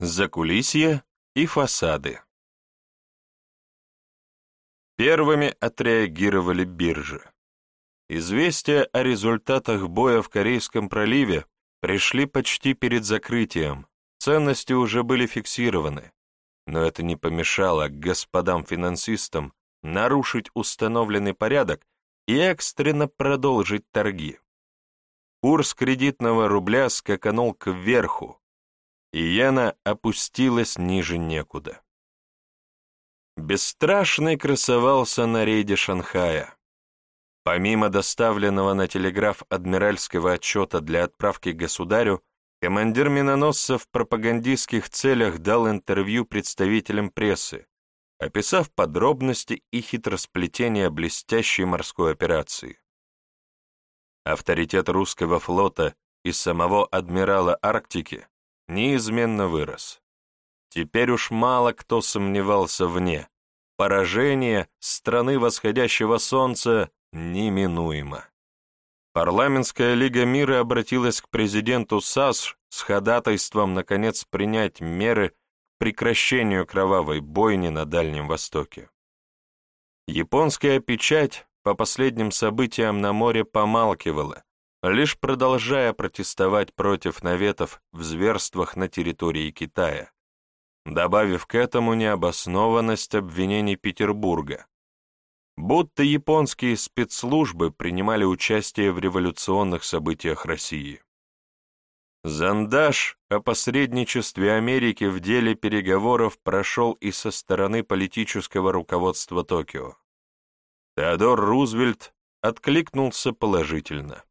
Закулисье и фасады. Первыми отреагировали биржи. Известия о результатах боя в Корейском проливе пришли почти перед закрытием, ценности уже были фиксированы, но это не помешало господам-финансистам нарушить установленный порядок и экстренно продолжить торги. Курс кредитного рубля скаканул кверху, иена опустилась ниже некуда. Бесстрашный красовался на рейде Шанхая. Помимо доставленного на телеграф адмиральского отчета для отправки государю, командир миноносца в пропагандистских целях дал интервью представителям прессы, описав подробности и хитросплетения блестящей морской операции. Авторитет русского флота и самого адмирала Арктики неизменно вырос. Теперь уж мало кто сомневался вне. Поражение страны восходящего солнца неминуемо. Парламентская лига мира обратилась к президенту САС с ходатайством, наконец, принять меры к прекращению кровавой бойни на Дальнем Востоке. Японская печать по последним событиям на море помалкивала, лишь продолжая протестовать против наветов в зверствах на территории Китая, добавив к этому необоснованность обвинений Петербурга, будто японские спецслужбы принимали участие в революционных событиях России. Зандаш о посредничестве Америки в деле переговоров прошел и со стороны политического руководства Токио. Теодор Рузвельт откликнулся положительно.